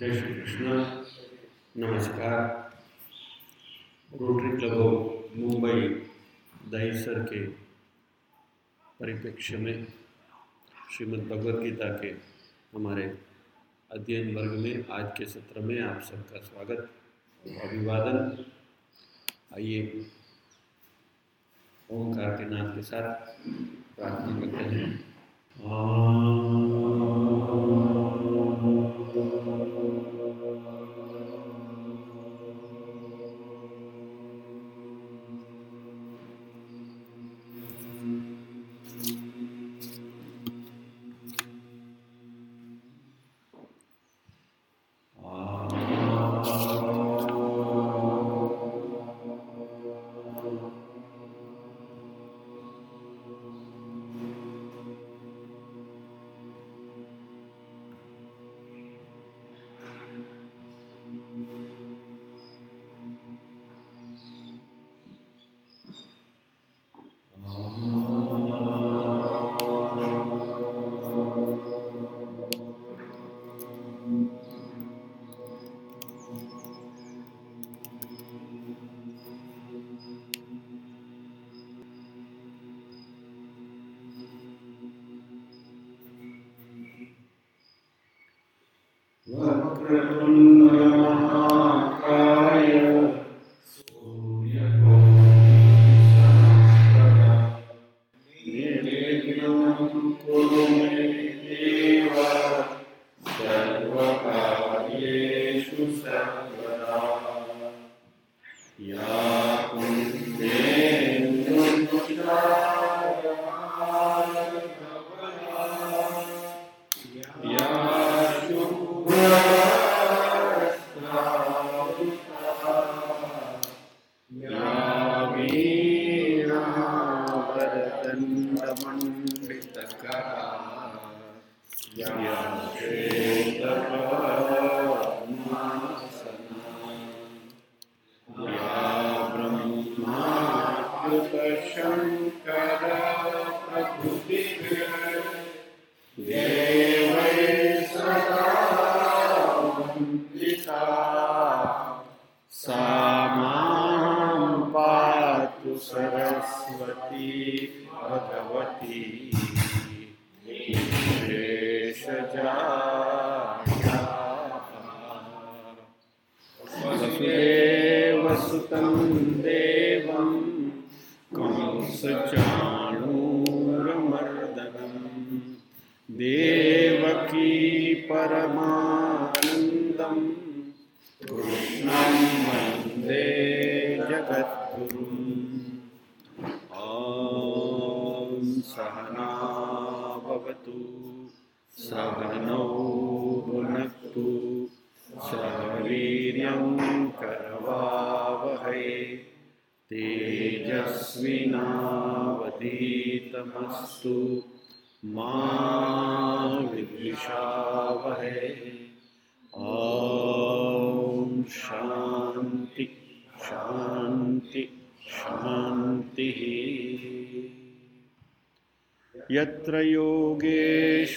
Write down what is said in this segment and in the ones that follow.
जय श्री कृष्ण। नमस्कार। Rotary club of Mumbai Dahisar के परिप्रेक्ष्य में श्रीमद् भगवद गीता के हमारे अध्ययन वर्ग में आज के सत्र में आप सबका स्वागत अभिवादन। आइए ओंकार के नाम के साथ प्रार्थना करते हैं। Lord God. Uh, विद्विषावहै ॐ शान्ति शान्ति शान्तिः। यत्र योगेश्वरकृष्णो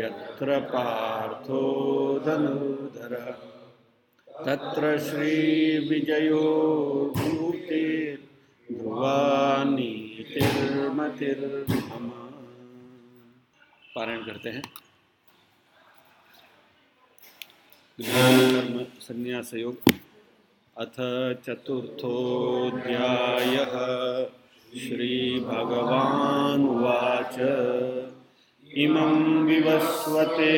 यत्र पार्थो धनुर्धरः तत्र श्रीविजयो भूतिर्ध्रुवानीतिर्मतिर्मम पारायण करते हैं। कर्म संन्यास योग अथ चतुर्थोऽध्यायः। श्रीभगवानुवाच। इमं विवस्वते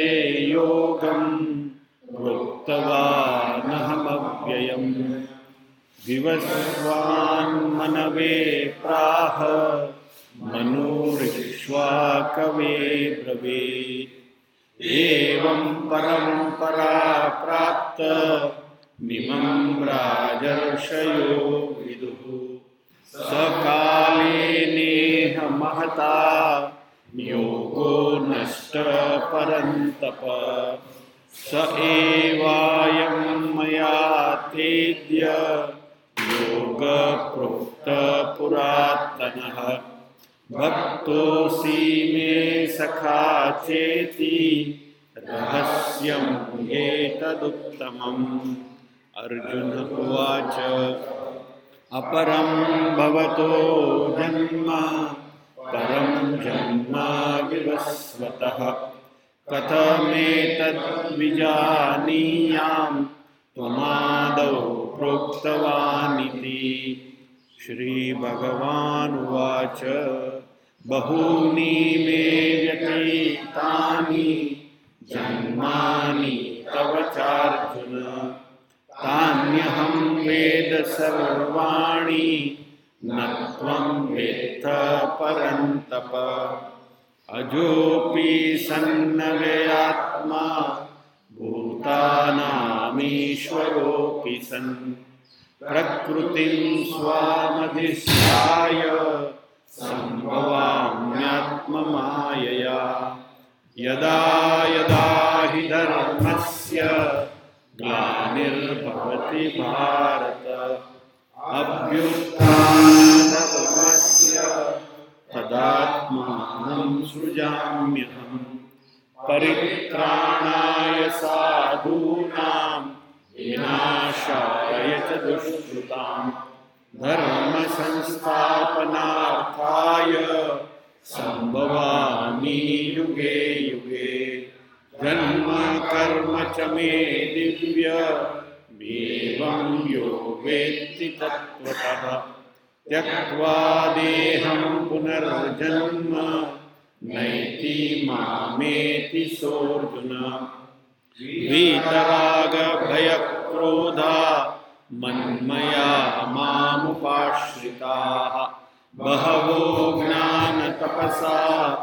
योगम् प्रोक्तवानहमव्ययम् विवस्वान्मनवे प्राह। मनोरिक्ष्वाकवे ब्रवे एवं परम्परा प्राप्त मिमं राजर्षयो विदुः। सकाले नेह महता योगो नष्ट परन्तप स एवायं मया तेद्य योगप्रोक्तपुरातनः। भक्तोऽसि मे सखा चेति रहस्यम् एतदुत्तमम्। अर्जुन उवाच, अपरं भवतो जन्म, परं जन्म विवस्वतः कथमेतद्विजानीयां त्वमादौ प्रोक्तवानिति। श्रीभगवानुवाच। बहूनि मे व्यतीतानि जन्मानि तव चार्जुन। तान्यहं वेद सर्वाणि न त्वं वेत्थ परन्तप। अजोऽपि सन्नव्ययात्मा भूतानामीश्वरोऽपि सन्। प्रकृतिं स्वामधिष्ठाय सम्भवाम्यात्ममायया। यदा यदा हि धर्मस्य ग्लानिर्भवति भारत। अभ्युत्थानधर्मस्य तदात्मानं सृजाम्यहम्। परित्राणाय साधूनां विनाशाय च दुष्कृतां धर्मसंस्थापनार्थाय संभवामी युगे युगे। जन्म कर्म च मे दिव्य। एवं यो वेत्ति तत्त्वतः। त्यक्त्वा देहं पुनर्जन्म। नैति मामेति सोऽर्जुन। वीतरागभयक्रोधा। मन्मया मामुपाश्रिताः। बहवो ज्ञानतपसा,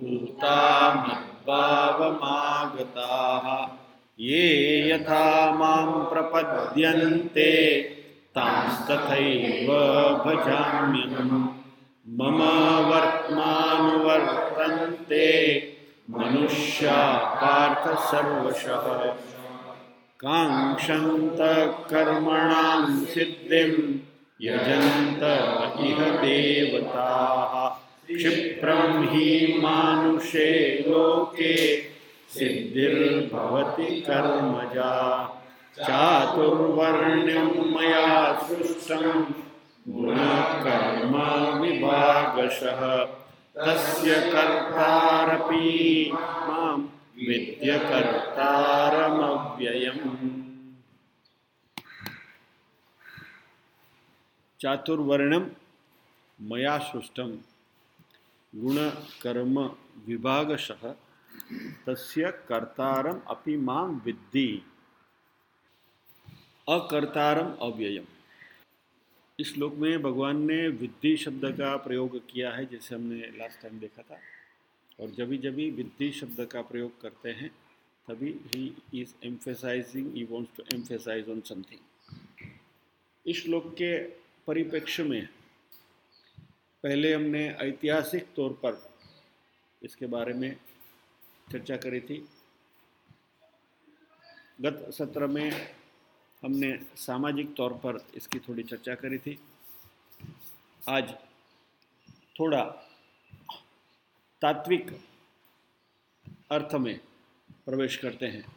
पूता मद्भावमागताः। ये यथा माँ प्रपद्यन्ते, तांस्तथैव भजाम्यहम् मम वर्त्मानुवर्तन्ते, मनुष्या पार्थ सर्वशः। काङ्क्षन्त कर्मणां सिद्धिं यजन्त इह देवताः। क्षिप्रं हि मानुषे लोके सिद्धिर्भवति कर्मजा। चातुर्वर्ण्यं मया सृष्टं गुणकर्म विभागशः। तस्य कर्तारपि माँ विद्यकर्तारमव्ययम्। चातुर्वर्णम मया सृष्टम गुणकर्म विभागशः तस्य कर्तारम अपि माँ विद्धि। अकर्तारम अव्ययम। इस श्लोक में भगवान ने विद्धि शब्द का प्रयोग किया है, जैसे हमने लास्ट टाइम देखा था। और जब जब विद्धि शब्द का प्रयोग करते हैं, तभी he is emphasizing he wants to emphasize on something इस श्लोक के परिप्रेक्ष्य में पहले हमने ऐतिहासिक तौर पर इसके बारे में चर्चा करी थी। गत सत्र में हमने सामाजिक तौर पर इसकी थोड़ी चर्चा करी थी। आज थोड़ा तात्विक अर्थ में प्रवेश करते हैं।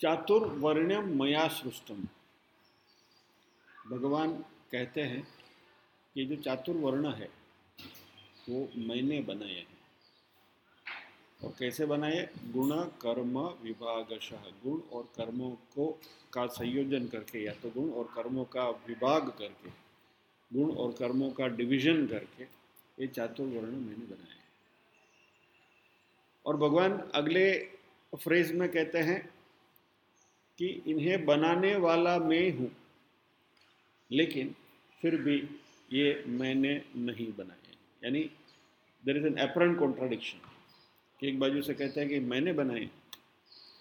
चातुर्वर्ण्यम मया सृष्टम। भगवान कहते हैं कि जो चातुर्वर्ण है, वो मैंने बनाए हैं। और कैसे बनाए गुण, कर्म, विभागशः। गुण और कर्मों को का संयोजन करके, या तो गुण और कर्मों का विभाग करके, गुण और कर्मों का डिवीज़न करके ये चातुर्वर्ण मैंने बनाए और भगवान अगले फ्रेज में कहते हैं कि इन्हें बनाने वाला मैं हूँ, लेकिन फिर भी ये मैंने नहीं बनाए यानी there is an apparent contradiction कि एक बाजू से कहते हैं कि मैंने बनाए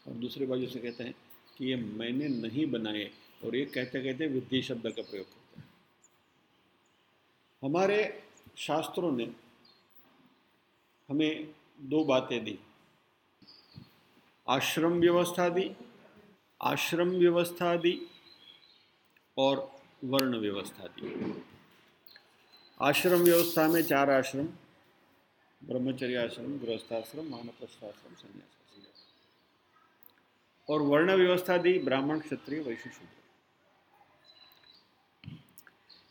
और दूसरे बाजू से कहते हैं कि ये मैंने नहीं बनाए और ये कहते कहते विद्धि शब्द का प्रयोग करते हैं। हमारे शास्त्रों ने हमें दो बातें दी। आश्रम व्यवस्था दी, आश्रम व्यवस्था दी और वर्ण व्यवस्था दी। आश्रम व्यवस्था में चार आश्रम, ब्रह्मचर्य आश्रम, गृहस्थाश्रम मानप्रस्थाश्रम संन्यासाश्रम। और वर्ण व्यवस्था दी, ब्राह्मण, क्षत्रिय, वैश्य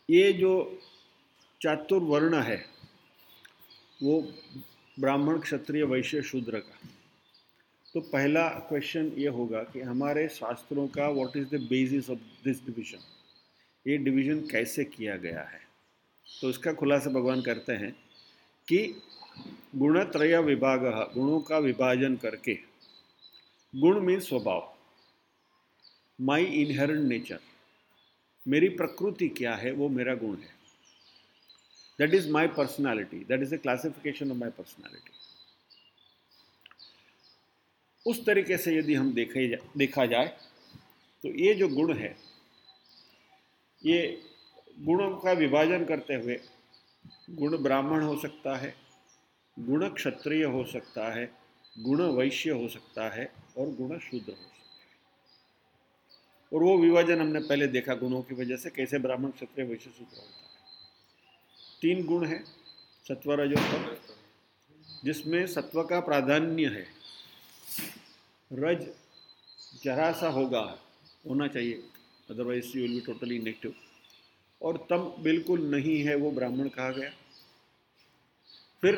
ये जो चातुर्वर्ण है। वो ब्राह्मण क्षत्रिय वैश्य शूद्र का। तो पहला क्वेश्चन ये होगा कि हमारे शास्त्रों का what is the basis of this division ये डिवीज़न कैसे किया गया है? तो इसका खुलासा भगवान करते हैं कि गुणत्रय विभाग, गुणों का विभाजन करके गुण में स्वभाव। माई इनहेरेंट नेचर मेरी प्रकृति क्या है, वो मेरा गुण है। That is my personality that is a classification of my personality उस तरीके से यदि हम देखे जा, देखा जाए तो ये जो गुण है ये गुणों का विभाजन करते हुए गुण ब्राह्मण हो सकता है गुण क्षत्रिय हो सकता है गुण वैश्य हो सकता है और गुण शूद्र हो सकता है। और वो विभाजन हमने पहले देखा गुणों की वजह से कैसे ब्राह्मण क्षत्रिय वैश्य शूद्र होता है। तीन गुण है सत्व रजोत्तम जिसमें सत्व का प्राधान्य है। रज जरा सा होगा, होना चाहिए otherwise you will be totally negative और तम बिल्कुल नहीं है, वो ब्राह्मण कहा गया। फिर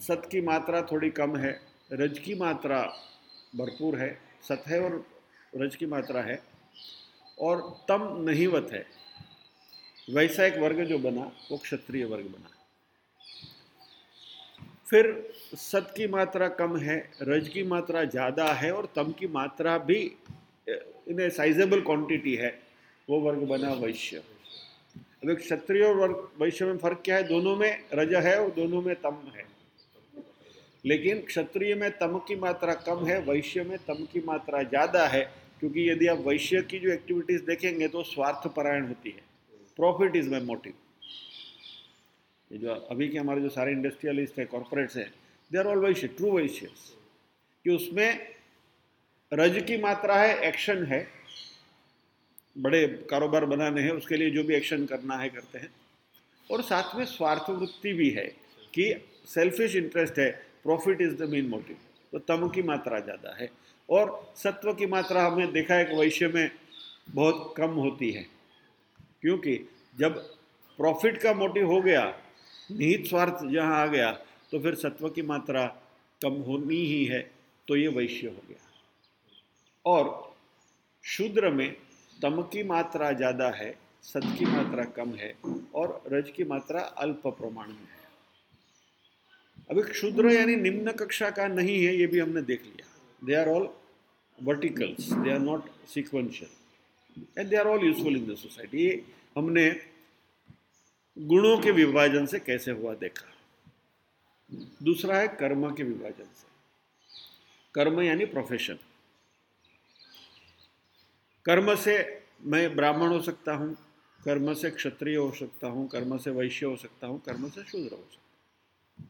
सत की मात्रा थोड़ी कम है, रज की मात्रा भरपूर है, सत है और रज की मात्रा है, और तम नहीवत है। वैसा एक वर्ग जो बना, वो क्षत्रिय वर्ग बना। फिर सत की मात्रा कम है, रज की मात्रा ज़्यादा है और तम की मात्रा भी, इन ए साइजेबल क्वांटिटी है, वो वर्ग बना वैश्य। अगर क्षत्रिय और वर्ग, वैश्य में फ़र्क क्या है? दोनों में रज है और दोनों में तम है। लेकिन क्षत्रिय में तम की मात्रा कम है, वैश्य में तम की मात्रा ज़्यादा है, क्योंकि यदि आप वैश्य की जो एक्टिविटीज़ देखेंगे तो स्वार्थपरायण होती है। प्रॉफिट इज़ माई मोटिव ये जो अभी के हमारे जो सारे इंडस्ट्रियलिस्ट है कॉरपोरेट्स हैं they are all Vysya true वैश्य कि उसमें रज की मात्रा है एक्शन है, बड़े कारोबार बनाने हैं, उसके लिए जो भी एक्शन करना है, करते हैं। और साथ में स्वार्थ वृत्ति भी है कि सेल्फिश इंटरेस्ट है profit is the main motive तो तम की मात्रा ज़्यादा है। और सत्व की मात्रा हमने देखा है कि वैश्य में बहुत कम होती है। क्योंकि जब प्रॉफिट का मोटिव हो गया, निहित स्वार्थ जहाँ आ गया तो फिर सत्व की मात्रा कम होनी ही है तो ये वैश्य हो गया। और शूद्र में तम की मात्रा ज़्यादा है, सत की मात्रा कम है, और रज की मात्रा अल्प प्रमाण में है। अभी क्षुद्र यानी निम्न कक्षा का नहीं है, ये भी हमने देख लिया। They are all verticals they are not sequential and they are all useful in the society हमने गुणों के विभाजन से कैसे हुआ देखा? दूसरा है कर्म के विभाजन से। कर्म यानी प्रोफेशन कर्म से मैं ब्राह्मण हो सकता हूँ, कर्म से क्षत्रिय हो सकता हूँ, कर्म से वैश्य हो सकता हूँ, कर्म से शूद्र हो सकता हूँ।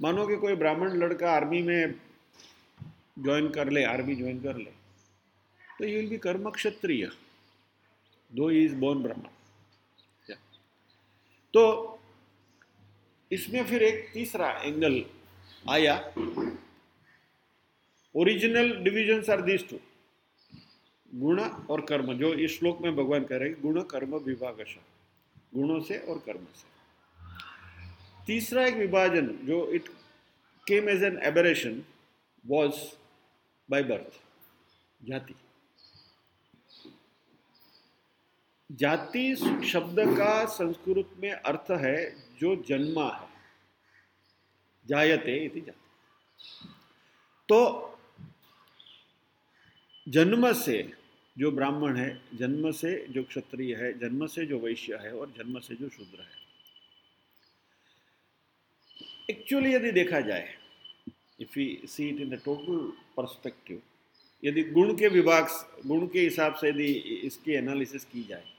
मानो कि कोई ब्राह्मण लड़का आर्मी में ज्वाइन कर ले, आर्मी ज्वाइन कर ले तो यू विल बी कर्म क्षत्रिय। दो इज़ बोर्न ब्राह्मण तो इसमें फिर एक तीसरा एंगल आया। Original divisions are this two गुण और कर्म, जो इस श्लोक में भगवान कह रहे हैं, गुण, कर्म विभागश गुणों से और कर्म से। तीसरा एक विभाजन, जो it came as an aberration was by birth जाति। जाति शब्द का संस्कृत में अर्थ है जो जन्मा है। जायते इति जाति। तो जन्म से जो ब्राह्मण है, जन्म से जो क्षत्रिय है, जन्म से जो वैश्य है और जन्म से जो शूद्र है। एक्चुअली यदि देखा जाए if you see it in the total perspective यदि गुण के विभाग, गुण के हिसाब से यदि इसकी एनालिसिस की जाए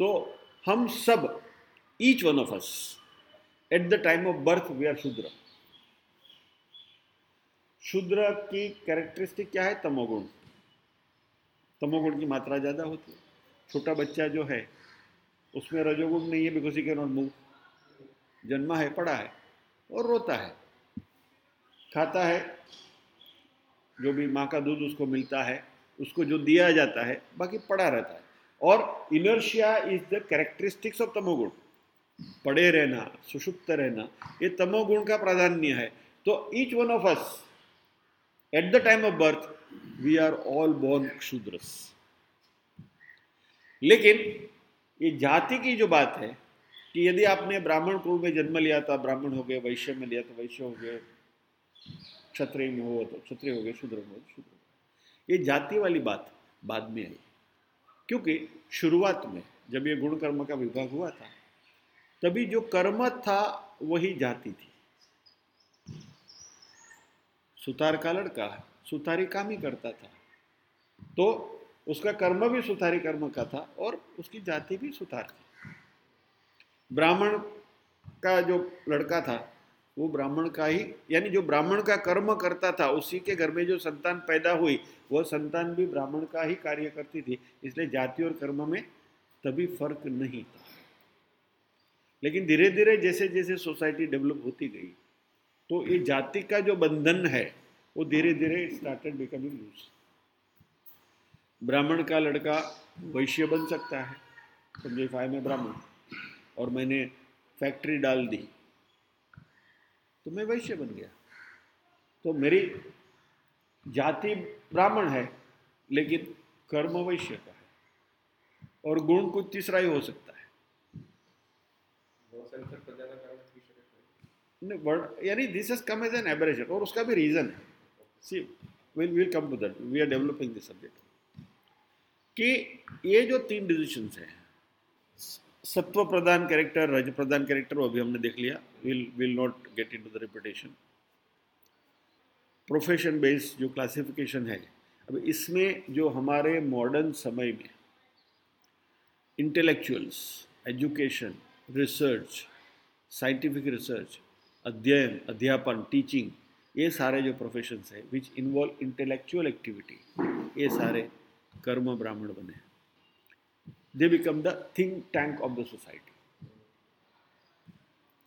तो हम सब each one of us at the time of birth we are शूद्र शूद्र की कैरेक्टरिस्टिक क्या है? तमोगुण। तमोगुण की मात्रा ज़्यादा होती है। छोटा बच्चा जो है, उसमें रजोगुण नहीं है because he can not move जन्मा है पड़ा है और रोता है। खाता है, जो भी माँ का दूध उसको मिलता है, उसको जो दिया जाता है, बाकी पड़ा रहता है। और inertia is the characteristics of तमोगुण पड़े रहना, सुषुप्त रहना, ये तमोगुण का प्राधान्य है। तो each one of us at the time of birth we are all born क्षुद्रस लेकिन ये जाति की जो बात है, कि यदि आपने ब्राह्मण कुल में जन्म लिया तो आप ब्राह्मण हो गए, वैश्य में लिया तो वैश्य हो गए, क्षत्रिय में हो तो क्षत्रिय हो गए, शूद्र में हो शूद्र ये जाति वाली बात बाद में आई क्योंकि शुरुआत में जब ये गुण कर्म का विभाग हुआ था, तभी जो कर्म था वही जाति थी। सुतार का लड़का सुतारी काम ही करता था। तो उसका कर्म भी सुतारी कर्म का था और उसकी जाति भी सुतार थी। ब्राह्मण का जो लड़का था वो ब्राह्मण का ही, यानी जो ब्राह्मण का कर्म करता था, उसी के घर में जो संतान पैदा हुई, वह संतान भी ब्राह्मण का ही कार्य करती थी, इसलिए जाति और कर्म में तभी फ़र्क नहीं था। लेकिन धीरे धीरे जैसे जैसे सोसाइटी डेवलप होती गई तो ये जाति का जो बंधन है, वो धीरे धीरे स्टार्टेड बिकमिंग लूज ब्राह्मण का लड़का वैश्य बन सकता है, समझे, फाइव में ब्राह्मण, और मैंने फैक्ट्री डाल दी। तो मैं वैश्य बन गया। तो मेरी जाति ब्राह्मण है लेकिन कर्म वैश्य का है। और गुण कुछ तीसरा ही हो सकता है। यानी this is come as an aberration और उसका भी रीजन है। See will will come to that we are developing this subject कि ये जो तीन डिजिशंस हैं सत्व प्रधान कैरेक्टर रज प्रधान कैरेक्टर वो अभी हमने देख लिया। Will will not get into the repetition profession based जो क्लासिफिकेशन है, अब इसमें जो हमारे मॉडर्न समय में intellectuals education research scientific research अध्ययन, अध्यापन टीचिंग ये सारे जो प्रोफेशंस है विच इन्वॉल्व इंटेलेक्चुअल एक्टिविटी ये सारे कर्म ब्राह्मण बने they become the think tank of the society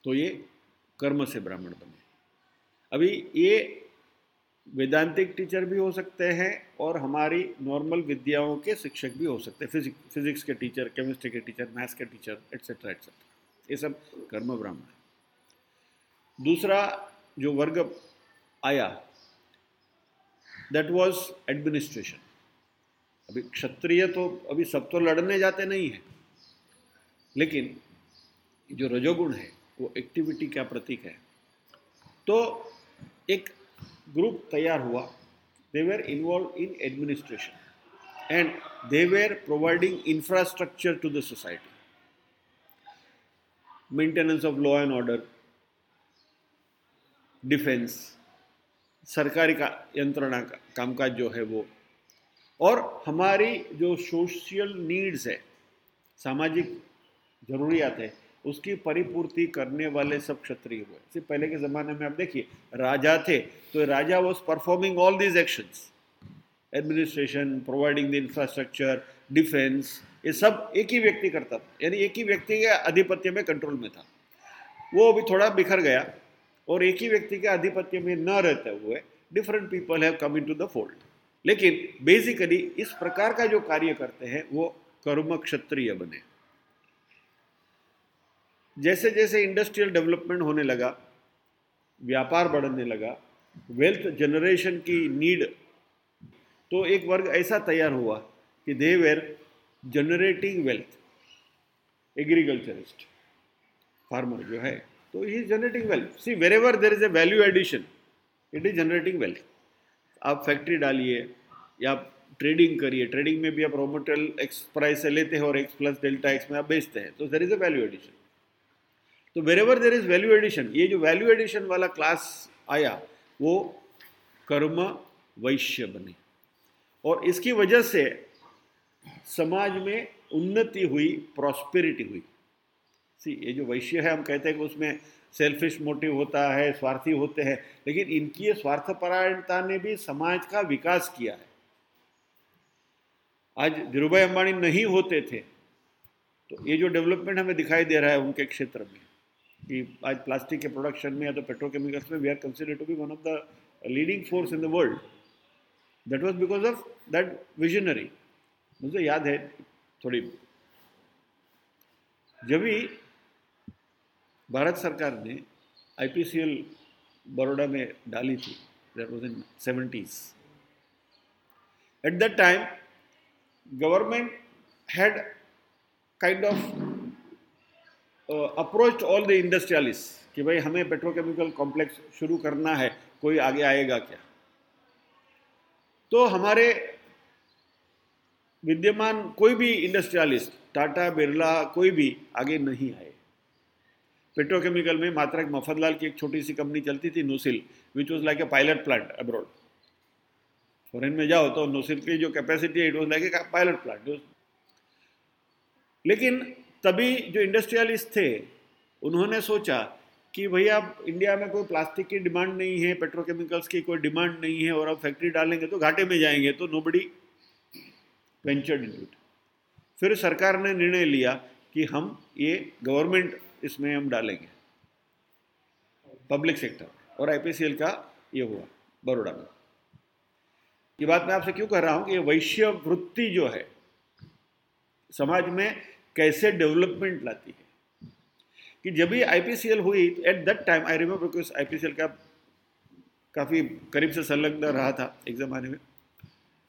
तो ये कर्म से ब्राह्मण बने। अभी ये वेदांतिक टीचर भी हो सकते हैं और हमारी नॉर्मल विद्याओं के शिक्षक भी हो सकते हैं। फिजिक फिजिक्स के टीचर केमिस्ट्री के टीचर मैथ्स के टीचर एट्सेट्रा एट्सेट्रा ये सब कर्म ब्राह्मण है। दूसरा जो वर्ग आया दैट वाज एडमिनिस्ट्रेशन अभी क्षत्रिय तो अभी सब तो लड़ने जाते नहीं हैं। लेकिन जो रजोगुण है, वो एक्टिविटी का प्रतीक है। तो एक ग्रुप तैयार हुआ। They were involve in administration and they were providing infrastructure to the society maintenance of law and order defence सरकारी का यंत्रणा का कामकाज जो है वो और हमारी जो सोशल नीड्स है, सामाजिक ज़रूरियात है, उसकी परिपूर्ति करने वाले सब क्षत्रिय हुए सिर्फ़ पहले के ज़माने में आप देखिए, राजा थे तो राजा was performing all these actions administration providing the infrastructure defence ये सब एक ही व्यक्ति करता था। यानी एक ही व्यक्ति के आधिपत्य में कंट्रोल में था। वो अभी थोड़ा बिखर गया और एक ही व्यक्ति के आधिपत्य में न रहते हुए different people have come into the fold लेकिन बेसिकली इस प्रकार का जो कार्य करते हैं, वो कर्म क्षत्रिय बने। जैसे जैसे इंडस्ट्रियल डेवलपमेंट होने लगा, व्यापार बढ़ने लगा वेल्थ जनरेशन की नीड तो एक वर्ग ऐसा तैयार हुआ कि they were generating wealth agriculturist farmer जो है तो ही generating wealth see wherever there is a value addition it is generating wealth आप फैक्ट्री डालिए, या ट्रेडिंग करिए ट्रेडिंग में भी आप रॉ मटेरियल एक्स प्राइस से लेते हैं और एक्स प्लस डेल्टा एक्स में आप बेचते हैं तो there is a value addition तो wherever there is value addition ये जो वैल्यू एडिशन वाला क्लास आया, वो कर्म वैश्य बने। और इसकी वजह से समाज में उन्नति हुई प्रॉस्पेरिटी हुई। सी ये जो वैश्य है, हम कहते हैं कि उसमें सेल्फिश मोटिव होता है, स्वार्थी होते हैं, लेकिन इनकी ये स्वार्थपरायणता ने भी समाज का विकास किया है। आज धीरूभाई अंबानी नहीं होते थे तो ये जो डेवलपमेंट हमें दिखाई दे रहा है उनके क्षेत्र में, कि आज प्लास्टिक के प्रोडक्शन में या तो पेट्रोकेमिकल्स में we are consider to be one of the leading force in the world that was because of that visionary मुझे याद है थोड़ी। जब भी भारत सरकार ने आईपीसीएल बड़ौदा में डाली थी that was in seventies at that time government had kind of approach all the industrialist कि भाई हमें पेट्रोकेमिकल कॉम्प्लेक्स शुरू करना है, कोई आगे आएगा क्या? तो हमारे विद्यमान कोई भी इंडस्ट्रियलिस्ट टाटा बिरला कोई भी आगे नहीं आए। पेट्रोकेमिकल में मात्र मफदलाल की एक छोटी सी कंपनी चलती थी NOCIL which was like a pilot plant abroad foreign में जाओ तो नोसिल की जो कैपेसिटी है it was like a pilot plant लेकिन तभी जो इंडस्ट्रियलिस्ट थे, उन्होंने सोचा कि भैया इंडिया में कोई प्लास्टिक की डिमांड नहीं है पेट्रोकेमिकल्स की कोई डिमांड नहीं है, और अब फैक्ट्री डालेंगे तो घाटे में जाएँगे तो नो बडी वेंचर्ड इन फिर सरकार ने निर्णय लिया कि हम ये गवर्नमेंट इसमें हम डालेंगे। पब्लिक सेक्टर और आईपीसीएल का ये हुआ बड़ोड़ा में। ये बात मैं आपसे क्यों कह रहा हूँ कि वैश्य वृत्ति जो है, समाज में कैसे डेवलपमेंट लाती है? कि जब भी आईपीसीएल हुई at that time I remember because IPCL का काफ़ी करीब से संलग्न रहा था एक ज़माने में।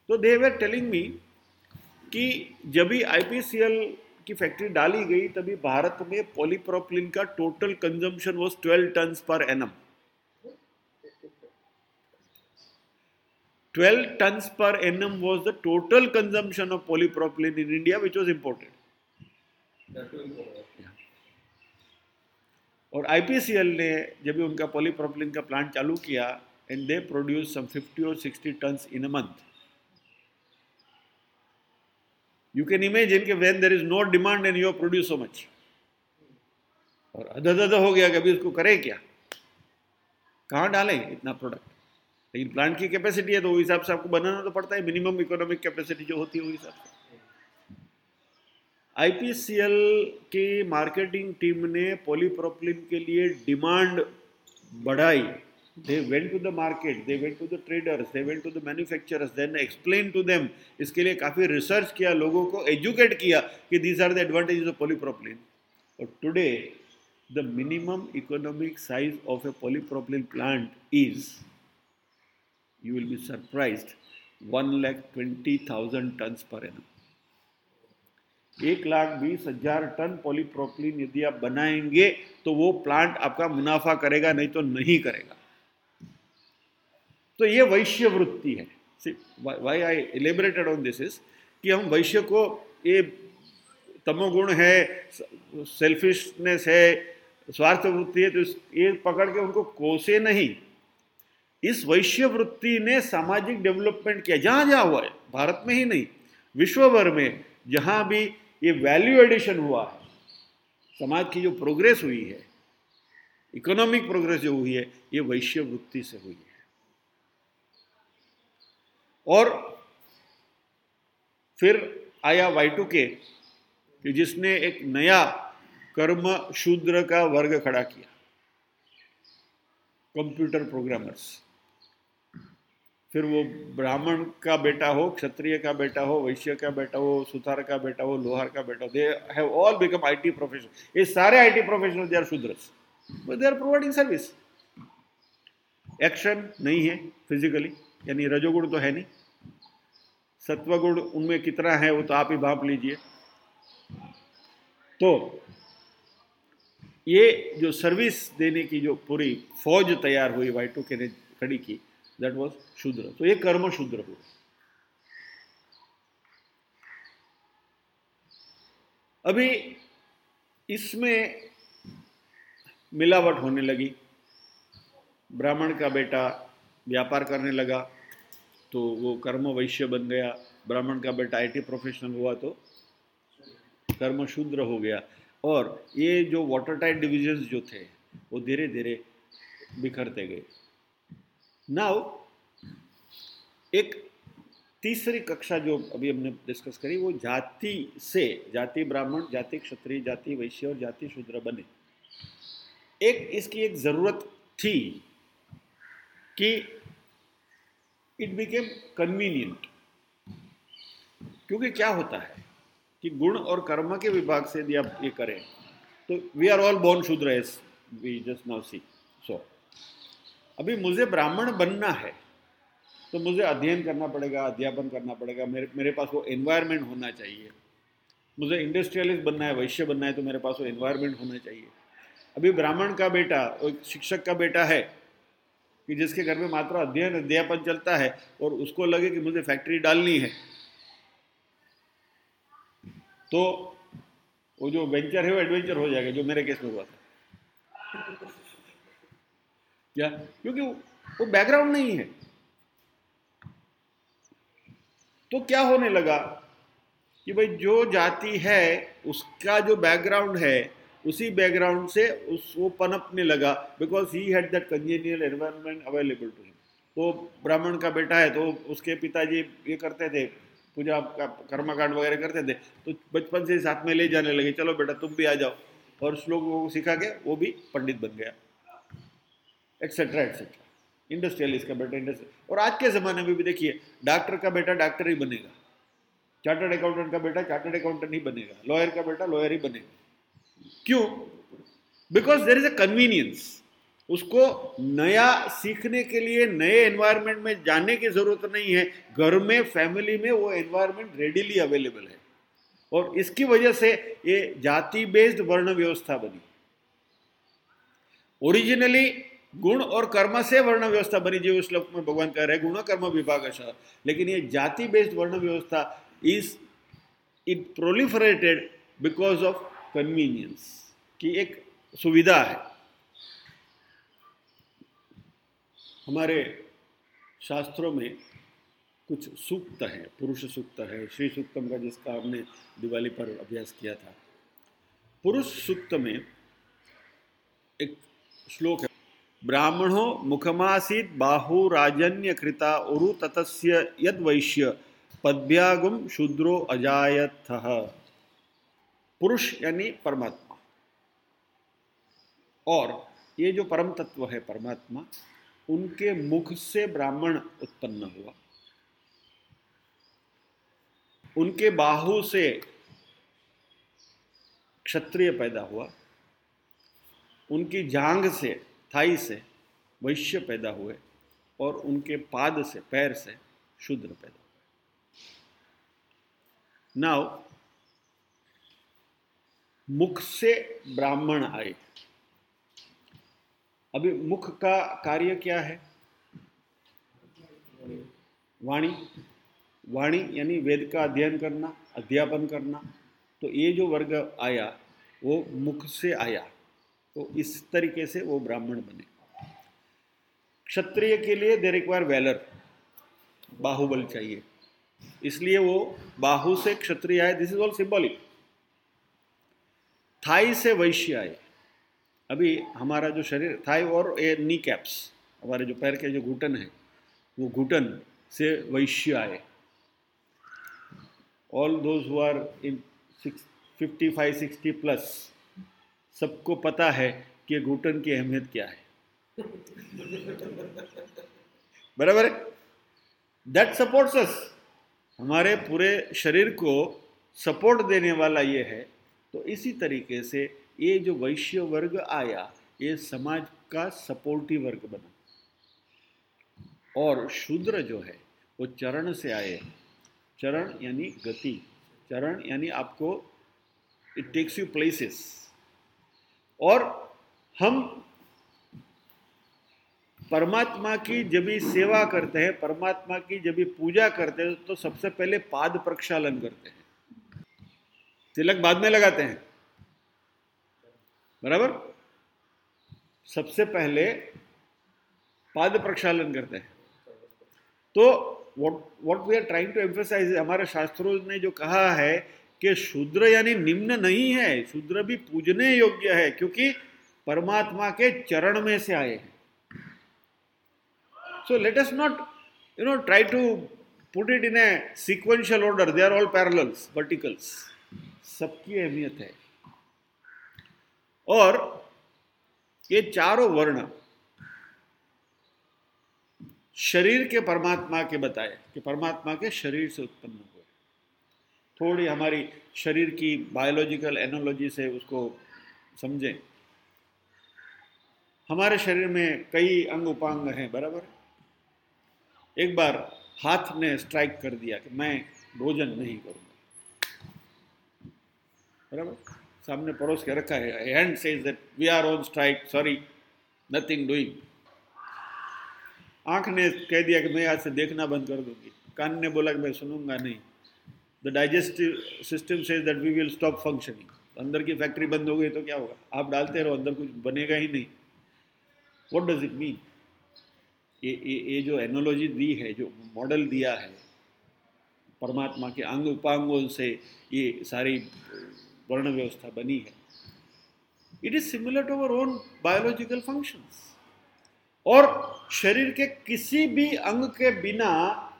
तो दे वर टेलिंग मी कि जब भी आईपीसीएल की फैक्ट्री डाली गई तभी भारत में पॉलीप्रोपिलिन का total consumption was 12 ton per annum 12 tons per annum was the total consumption of polypropylene in India, which was imported. और आईपीसीएल ने जब भी उनका पॉलीप्रोपिलिन का प्लांट चालू किया एंड दे प्रोड्यूस सम 50 और 60 tons in a month you can imagine कि when there is no demand and you produce so much और अदद हो गया कभी उसको करें क्या? कहाँ डालें इतना प्रोडक्ट लेकिन प्लांट की कैपेसिटी है तो उस हिसाब से आपको बनाना तो पड़ता है मिनिमम इकोनॉमिक कैपेसिटी जो होती है उस हिसाब से। आईपीसीएल की मार्केटिंग टीम ने पॉलीप्रोपिलिन के लिए डिमांड बढ़ाई। They went to the market they went to the traders they went to the manufacturers then explained to them. इसके लिए काफ़ी रिसर्च किया लोगों को एजुकेट किया कि these are the advantages of polypropylene और today the minimum economic size of a polypropylene plant is you will be surprised 1 lakh 20,000 tons per annum. एक लाख बीस हज़ार टन पॉलीप्रोपिलीन यदि आप बनाएँगे तो वो प्लांट आपका मुनाफा करेगा नहीं तो नहीं करेगा। तो ये वैश्य वृत्ति है why I elaborated on this is कि हम वैश्य को ये तमोगुण है सेल्फिशनेस है स्वार्थ वृत्ति है तो ये पकड़ के उनको कोसे नहीं। इस वैश्य वृत्ति ने सामाजिक डेवलपमेंट किया, जहाँ जहाँ हुआ है, भारत में ही नहीं विश्व भर में, जहाँ भी ये वैल्यू एडिशन हुआ है, समाज की जो प्रोग्रेस हुई है इकोनॉमिक प्रोग्रेस जो हुई है, ये वैश्य वृत्ति से हुई है। और फिर आया वाई टू के जिसने एक नया कर्म शूद्र का वर्ग खड़ा किया। कंप्यूटर प्रोग्रामर्स फिर वो ब्राह्मण का बेटा हो, क्षत्रिय का बेटा हो, वैश्य का बेटा हो, सुथार का बेटा हो, लोहार का बेटा हो they have all become IT professional ये सारे IT professional they are Shudras. They are providing service action नहीं है फिजिकली यानी रजोगुण तो है नहीं। सत्वगुण उनमें कितना है, वो तो आप ही भाप लीजिए। तो ये जो सर्विस देने की जो पूरी फौज तैयार हुई, वाई टू के ने खड़ी की दैट वॉज़ शूद्र। तो ये कर्म शूद्र हुआ अभी इसमें मिलावट होने लगी। ब्राह्मण का बेटा व्यापार करने लगा तो वो कर्म वैश्य बन गया। ब्राह्मण का बेटा आईटी प्रोफेशनल हुआ तो कर्म शूद्र हो गया। और ये जो वाटर टाइट डिविजन्स जो थे, वो धीरे धीरे बिखरते गए। नाउ एक तीसरी कक्षा जो अभी हमने डिस्कस करी, वो जाति से, जाति ब्राह्मण, जाति क्षत्रिय, जाति वैश्य और जाति शूद्र बने। एक, इसकी एक ज़रूरत थी कि इट बिकेम कन्वीनियंट क्योंकि क्या होता है कि गुण और कर्म के विभाग से यदि आप ये करें तो वी आर ऑल बोर्न शूद्र S we just now see so अभी मुझे ब्राह्मण बनना है तो मुझे अध्ययन करना पड़ेगा, अध्यापन करना पड़ेगा, मेरे मेरे पास वो एनवायरनमेंट होना चाहिए। मुझे इंडस्ट्रियलिस्ट बनना है, वैश्य बनना है तो मेरे पास वो एनवायरनमेंट होना चाहिए। अभी ब्राह्मण का बेटा और शिक्षक का बेटा है कि जिसके घर में मात्र अध्ययन, अध्यापन चलता है और उसको लगे कि मुझे फैक्ट्री डालनी है। तो वो जो वेंचर है, वो एडवेंचर हो जाएगा, जो मेरे केस में हुआ था। क्या? क्योंकि वो बैकग्राउंड नहीं है। तो क्या होने लगा कि भाई जो जाति है, उसका जो बैकग्राउंड है उसी बैकग्राउंड से उस वो पनपने लगा because he had that congenial environment available to him तो ब्राह्मण का बेटा है तो उसके पिताजी ये करते थे, पूजा का कर्मकांड वगैरह करते थे तो बचपन से साथ में ले जाने लगे, चलो बेटा, तुम भी आ जाओ। और श्लोक को सिखा के वो भी पंडित बन गया। एक्सेट्रा एक्सेट्रा इंडस्ट्रियलिस्ट का बेटा इंडस्ट्रियल और आज के ज़माने में भी देखिए डॉक्टर का बेटा डॉक्टर ही बनेगा। चार्टर्ड अकाउंटेंट का बेटा चार्टर्ड अकाउंटेंट ही बनेगा। लॉयर का बेटा लॉयर ही बनेगा। क्यों? Because there is a convenience उसको नया सीखने के लिए, नए एनवायरनमेंट में जाने की ज़रूरत नहीं है। घर में फैमिली में वो एनवायरनमेंट रेडिली अवेलेबल है। और इसकी वजह से ये जाति बेस्ड वर्ण व्यवस्था बनी। ओरिजिनली गुण और कर्म से वर्ण व्यवस्था बनी। जो श्लोक में भगवान कह रहे हैं, गुण कर्म विभाग लेकिन ये जाति बेस्ड वर्ण व्यवस्था is it proliferated because of convenience की एक सुविधा है। हमारे शास्त्रों में कुछ सूक्त है, पुरुष सूक्त है, श्री सूक्तम का जिसका हमने दिवाली पर अभ्यास किया था। पुरुष सूक्त में एक श्लोक है, ब्राह्मणों मुखमासीत बाहु राजन्य कृता उरु ततस्य यद वैश्य पद्भ्यागुम शूद्रो अजायत। पुरुष यानी परमात्मा। और ये जो परम तत्व है परमात्मा, उनके मुख से ब्राह्मण उत्पन्न हुआ। उनके बाहु से क्षत्रिय पैदा हुआ। उनकी जांग से, थाई से वैश्य पैदा हुए और उनके पाद से, पैर से शूद्र पैदा हुए। नाउ मुख से ब्राह्मण आए। अभी मुख का कार्य क्या है? वाणी। वाणी यानी वेद का अध्ययन करना, अध्यापन करना। तो ये जो वर्ग आया, वो मुख से आया। तो इस तरीके से वो ब्राह्मण बने। क्षत्रिय के लिए दे रिक्वायर वैलर, बाहुबल चाहिए। इसलिए वो बाहु से क्षत्रिय आए। This is all symbolic thigh से वैश्य आए। अभी हमारा जो शरीर, थाई और ए नी कैप्स हमारे जो पैर के जो घुटन है, वो घुटन से वैश्य आए। All those who are in six fifty five sixty plus सबको पता है कि घुटन की अहमियत क्या है। बराबर दैट सपोर्ट्स अस हमारे पूरे शरीर को सपोर्ट देने वाला ये है तो इसी तरीके से ये जो वैश्य वर्ग आया, ये समाज का सपोर्टिव वर्ग बना। और शूद्र जो है, वो चरण से आए। चरण यानी गति। चरण यानी आपको इट टेक्स यू प्लेसेस और हम परमात्मा की जब भी सेवा करते हैं, परमात्मा की जब भी पूजा करते हैं तो सबसे पहले पाद प्रक्षालन करते हैं। तिलक बाद में लगाते हैं। बराबर? सबसे पहले पाद प्रक्षालन करते हैं। तो what what we are trying to emphasize हमारे शास्त्रों ने जो कहा है कि शूद्र यानी निम्न नहीं है, शूद्र भी पूजने योग्य है, क्योंकि परमात्मा के चरण में से आए हैं। So let us not you know try to put it in a sequential order they are all parallels verticals सबकी अहमियत है। और ये चारों वर्ण शरीर के परमात्मा के बताए, कि परमात्मा के शरीर से उत्पन्न हुए। थोड़ी हमारी शरीर की बायोलॉजिकल एनोलॉजी से उसको समझें। हमारे शरीर में कई अंग उपांग हैं, बराबर? एक बार हाथ ने स्ट्राइक कर दिया कि मैं भोजन नहीं करूँगा बराबर? सामने परोस के रखा है। Hand says that we are on strike sorry nothing doing आँख ने कह दिया कि मैं आज से देखना बंद कर दूँगी। कान ने बोला कि मैं सुनूँगा नहीं। The digestive system says that we will stop functioning अंदर की फैक्ट्री बंद हो गई तो क्या होगा? आप डालते रहो, अंदर कुछ बनेगा ही नहीं। वॉट डज इट मीन ये ये ये जो एनोलॉजी दी है, जो मॉडल दिया है, परमात्मा के अंग उपांगों से ये सारी वर्ण व्यवस्था बनी है। It is similar to our own biological functions और शरीर के किसी भी अंग के बिना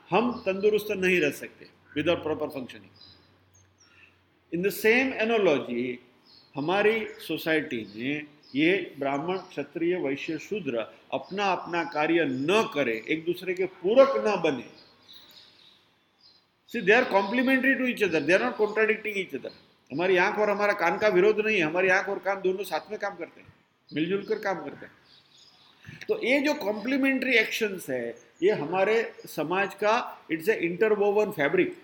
हम तंदुरुस्त नहीं रह सकते without proper functioning in the same analogy हमारी सोसाइटी में ये ब्राह्मण, क्षत्रिय, वैश्य, शूद्र अपना अपना कार्य न करे, एक दूसरे के पूरक न बने। See they are complementary to each other they are not contradicting each other हमारी आँख और हमारा कान का विरोध नहीं है, हमारी आँख और कान दोनों साथ में काम करते हैं मिलजुल कर काम करते हैं। तो ये जो कॉम्प्लीमेंट्री एक्शंस है, ये हमारे समाज का इट्स ए इंटरवोवन फैब्रिक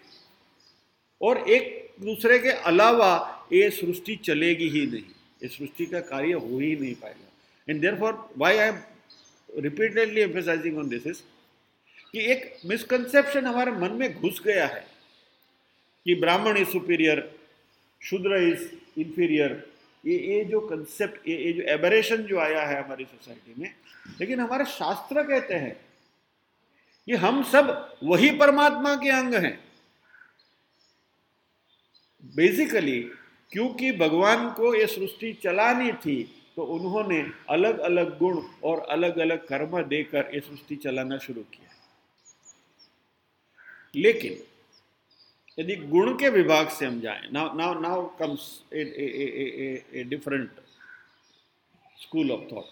और एक दूसरे के अलावा ये सृष्टि चलेगी ही नहीं इस सृष्टि का कार्य हो ही नहीं पाएगा। And therefore why I am repeatedly emphasizing on this is कि एक मिसकंसेप्शन हमारे मन में घुस गया है कि ब्राह्मण इज़ सुपीरियर शूद्र इज़ इंफीरियर ये ये जो कंसेप्ट ये ये जो एबरेशन जो आया है हमारी सोसाइटी में, लेकिन हमारे शास्त्र कहते हैं, कि हम सब वही परमात्मा के अंग हैं। बेसिकली क्योंकि भगवान को ये सृष्टि चलानी थी तो उन्होंने अलग अलग गुण और अलग अलग कर्म देकर ये सृष्टि चलाना शुरू किया। लेकिन यदि गुण के विभाग से हम जाएँ now now now comes a different school of thought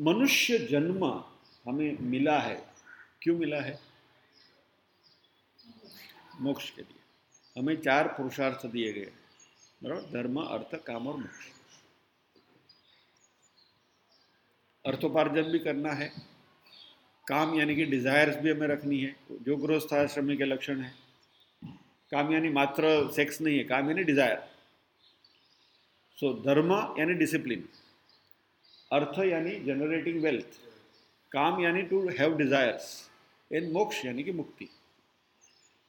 मनुष्य जन्म हमें मिला है, क्यों मिला है? मोक्ष के लिए। हमें चार पुरुषार्थ दिए गए। बराबर? धर्म, अर्थ, काम और मोक्ष। अर्थोपार्जन भी करना है। काम यानी कि डिज़ायर्स भी हमें रखनी है, जो गृहस्थाश्रमी के लक्षण है। काम यानी मात्र सेक्स नहीं है, काम यानी डिज़ायर सो धर्म यानी डिसिप्लिन अर्थ यानी जनरेटिंग वेल्थ काम यानी टू हैव डिज़ायर्स एंड मोक्ष यानी कि मुक्ति।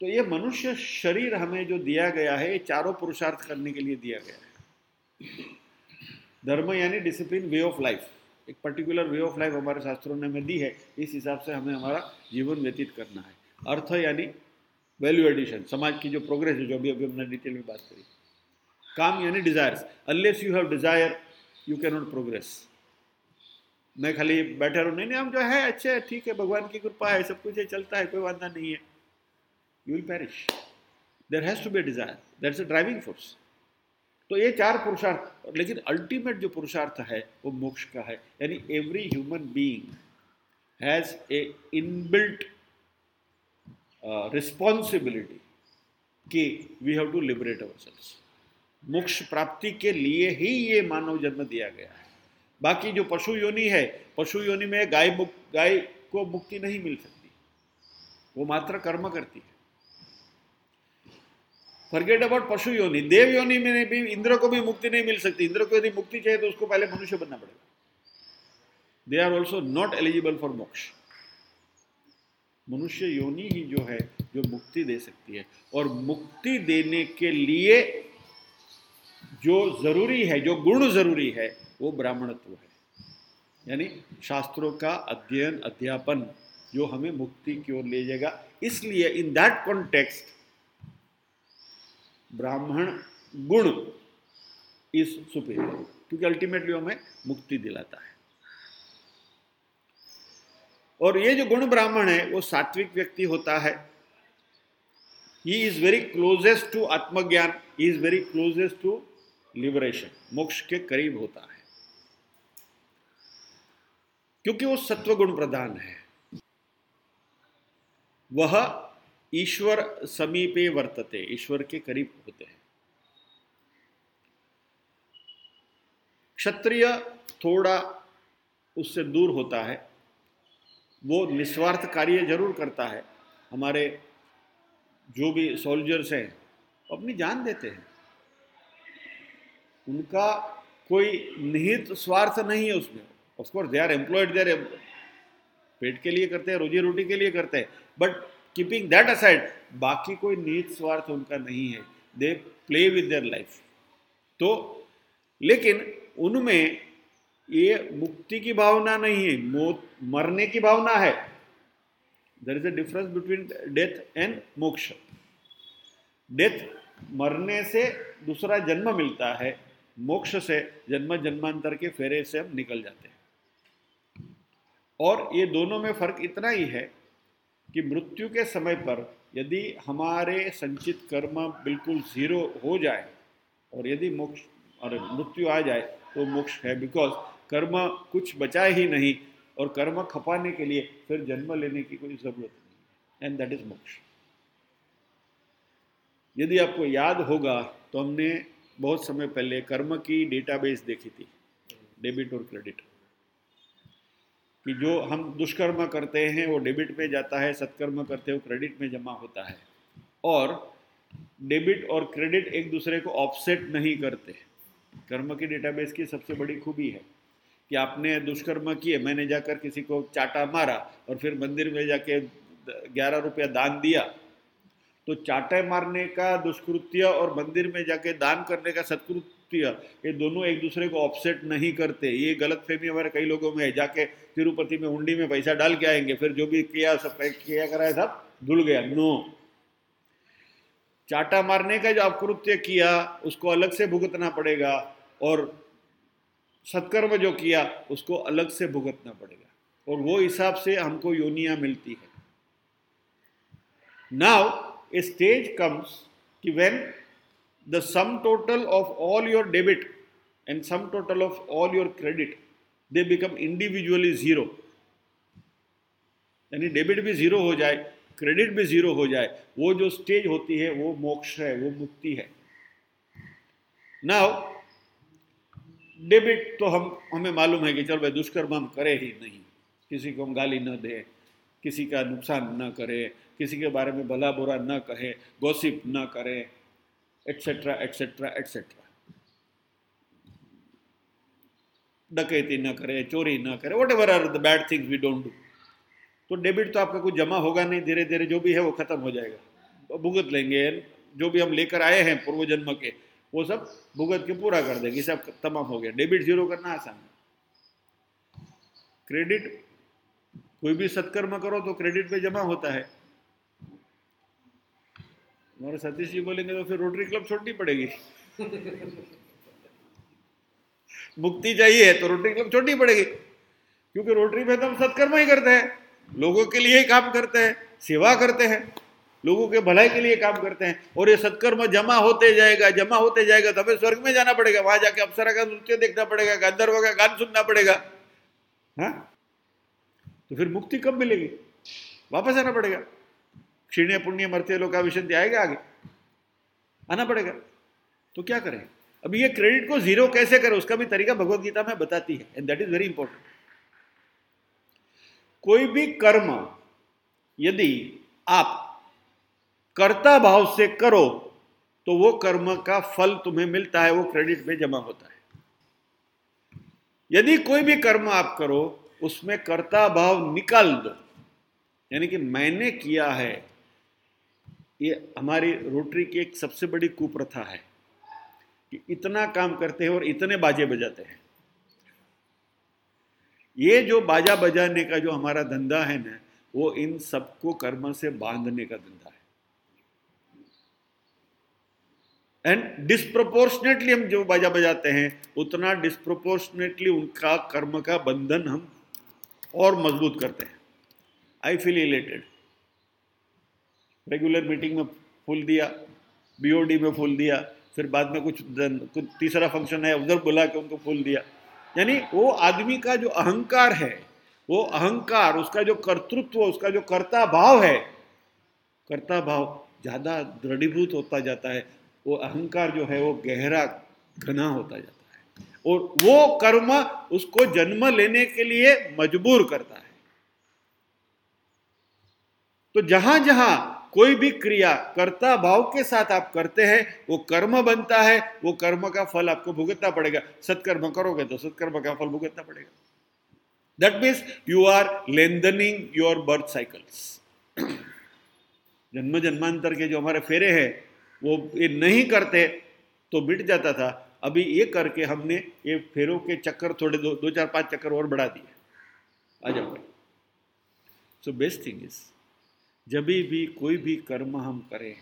तो ये मनुष्य शरीर हमें जो दिया गया है, ये चारों पुरुषार्थ करने के लिए दिया गया है। धर्म यानी डिसिप्लिन वे ऑफ़ लाइफ एक पर्टिकुलर वे ऑफ़ लाइफ हमारे शास्त्रों ने हमें दी है, इस हिसाब से हमें हमारा जीवन व्यतीत करना है अर्थ यानी वैल्यू एडिशन समाज की जो प्रोग्रेस है, जो अभी अभी हमने डिटेल में बात करी काम यानी desires unless you have desire you can not progress मैं खाली बैठे रहूँ, नहीं नहीं, हम जो है, अच्छे है, ठीक है, भगवान की कृपा है, सब कुछ है, चलता है, कोई वादा नहीं है will perish. There has to be a desire. That's a driving force. तो ये चार पुरुषार्थ, लेकिन अल्टीमेट जो पुरुषार्थ है, वो मोक्ष का है। यानी every human being has a inbuilt responsibility कि we have to liberate our selves मोक्ष प्राप्ति के लिए ही ये मानव जन्म दिया गया है। बाकी जो पशु योनि है, पशु योनि में गाय गाय को मुक्ति नहीं मिल सकती। वो मात्र कर्म करती है। फॉरगेट अबाउट पशु योनि देव योनि में भी, इंद्र को भी मुक्ति नहीं मिल सकती। इंद्र को यदि मुक्ति चाहिए तो उसको पहले मनुष्य बनना पड़ेगा। They are also not eligible for मोक्ष। मनुष्य योनि ही जो है, जो मुक्ति दे सकती है। और मुक्ति देने के लिए जो ज़रूरी है, जो गुण ज़रूरी है, वो ब्राह्मणत्व है। यानी शास्त्रों का अध्ययन, अध्यापन, जो हमें मुक्ति की ओर ले जाएगा। इसलिए इन दैट कॉन्टेक्स्ट ब्राह्मण गुण इज़ सुपीरियर क्योंकि अल्टीमेटली हमें मुक्ति दिलाता है। और ये जो गुण ब्राह्मण है, वो सात्विक व्यक्ति होता है। He is very closest to आत्मज्ञान he is very closest to liberation मोक्ष के करीब होता है। क्योंकि वो सत्वगुण प्रधान है। वह ईश्वर समीपे वर्तते, ईश्वर के करीब होते हैं। क्षत्रिय थोड़ा उससे दूर होता है, वो निस्वार्थ कार्य ज़रूर करता है। हमारे जो भी सोल्जर्स हैं अपनी जान देते हैं। उनका कोई निहित स्वार्थ नहीं है उसमें। Of course they are employed there पेट के लिए करते हैं, रोजी रोटी के लिए करते हैं। बट कीपिंग दैट असाइड बाकी कोई निहित स्वार्थ उनका नहीं है। They play with their life तो लेकिन उनमें ये मुक्ति की भावना नहीं है, मौत, मरने की भावना है। There is a difference between death and मोक्ष। डेथ मरने से दूसरा जन्म मिलता है, मोक्ष से जन्म जन्मांतर के फेरे से हम निकल जाते हैं। और ये दोनों में फ़र्क इतना ही है कि मृत्यु के समय पर यदि हमारे संचित कर्म बिल्कुल ज़ीरो हो जाए और यदि मोक्ष और मृत्यु आ जाए तो मोक्ष है बिकॉज़ कर्म कुछ बचा ही नहीं और कर्म खपाने के लिए फिर जन्म लेने की कोई ज़रूरत नहीं। एंड दैट इज़ मोक्ष। यदि आपको याद होगा तो हमने बहुत समय पहले कर्म की डेटाबेस देखी थी। डेबिट और क्रेडिट कि जो हम दुष्कर्म करते हैं, वो डेबिट में जाता है, सत्कर्म करते हैं, वो क्रेडिट में जमा होता है। और डेबिट और क्रेडिट एक दूसरे को ऑफसेट नहीं करते। कर्म की डेटाबेस की सबसे बड़ी खूबी है कि आपने दुष्कर्म किए, मैंने जाकर किसी को चाटा मारा और फिर मंदिर में जाके ग्यारह रुपया दान दिया तो चाटे मारने का दुष्कृत्य और मंदिर में जाके दान करने का सत्कृत्य ये दोनों एक दूसरे को ऑफसेट नहीं करते। ये गलत फहमी हमारे कई लोगों में है, जाके तिरुपति में हुंडी में पैसा डाल के आएँगे, फिर जो भी किया, सब किया करा है सब धुल गया। नो चाटा मारने का जो अपकृत्य किया, उसको अलग से भुगतना पड़ेगा, और सत्कर्म जो किया, उसको अलग से भुगतना पड़ेगा। और वो हिसाब से हमको योनिया मिलती है। नाउ ए स्टेज कम्स कि when the sum total of all your debit and sum total of all your credit they become individually zero यानी डेबिट भी ज़ीरो हो जाए, क्रेडिट भी ज़ीरो हो जाए, वो जो स्टेज होती है, वो मोक्ष है, वो मुक्ति है। नाउ डेबिट तो हम, हमें मालूम है कि चलो भाई, दुष्कर्म हम करें ही नहीं। किसी को हम गाली न दें, किसी का नुकसान न करें, किसी के बारे में भला बुरा न कहे गॉसिप न करें। एट्सेट्रा एट्सेट्रा एट्सेट्रा डकैती न करे, चोरी न करे whatever are the bad things we don't do तो डेबिट तो आपका कुछ जमा होगा नहीं धीरे धीरे जो भी है वो खत्म हो जाएगा। भुगत लेंगे, जो भी हम लेकर आए हैं पूर्व जन्म के, वो सब भुगत के पूरा कर देंगे, सब तमाम हो गया। डेबिट ज़ीरो करना आसान है। क्रेडिट कोई भी सत्कर्म करो तो क्रेडिट पे जमा होता है। हमारे सतीश जी बोलेंगे तो फिर रोटरी क्लब छोड़नी पड़ेगी। मुक्ति चाहिए तो रोटरी क्लब छोड़नी पड़ेगी, क्योंकि रोटरी में तो हम सत्कर्म ही करते हैं, लोगों के लिए ही काम करते हैं, सेवा करते हैं, लोगों के भलाई के लिए काम करते हैं, और ये सत्कर्म जमा होते जाएगा, जमा होते जाएगा तो हमें स्वर्ग में जाना पड़ेगा, वहाँ जाके अप्सरा का नृत्य देखना पड़ेगा, गंधर्व का गान सुनना पड़ेगा। हाँ? तो फिर मुक्ति कब मिलेगी? वापस आना पड़ेगा। क्षीण पुण्य मरते लोग का विषय आएगा आगे। आना पड़ेगा। तो क्या करें? अभी ये क्रेडिट को ज़ीरो कैसे करें? उसका भी तरीका भगवत गीता में बताती है and that is very important कोई भी कर्म, यदि आप कर्ता भाव से करो तो वो कर्म का फल तुम्हें मिलता है, वो क्रेडिट में जमा होता है। यदि कोई भी कर्म आप करो, उसमें कर्ता भाव निकाल दो। यानी कि मैंने किया है ये हमारी रोटरी की एक सबसे बड़ी कुप्रथा है कि इतना काम करते हैं और इतने बाजे बजाते हैं। ये जो बाजा बजाने का जो हमारा धंधा है ना, वो इन सबको कर्म से बांधने का धंधा है। एंड डिस्प्रोपोर्शनेटली हम जो बाजा बजाते हैं, उतना डिस्प्रोपोर्शनेटली उनका कर्म का बंधन हम और मज़बूत करते हैं। I feel elated regular meeting में फूल दिया बीओडी में फूल दिया फिर बाद में कुछ, कुछ तीसरा फ़ंक्शन है उधर बुला के उनको फूल दिया। यानी वो आदमी का जो अहंकार है वो अहंकार उसका जो कर्तृत्व उसका जो कर्ता भाव है कर्ता भाव ज़्यादा दृढ़ीभूत होता जाता है। वो अहंकार जो है वो गहरा घना होता जाता है। और वो कर्म उसको जन्म लेने के लिए मजबूर करता है। तो जहाँ जहाँ कोई भी क्रिया कर्ता भाव के साथ आप करते हैं, वो कर्म बनता है, वो कर्म का फल आपको भुगतना पड़ेगा। सत्कर्म करोगे तो सत्कर्म का फल भुगतना पड़ेगा। That means you are lengthening your birth cycles जन्म जन्मांतर के जो हमारे फेरे हैं, वो ये नहीं करते तो मिट जाता था। अभी ये करके हमने ये फेरों के चक्कर थोड़े दो दो चार पाँच चक्कर और बढ़ा दिए। आ जाओ। सो बेस्ट थिंग इज़ जब भी कोई भी कर्म हम करें,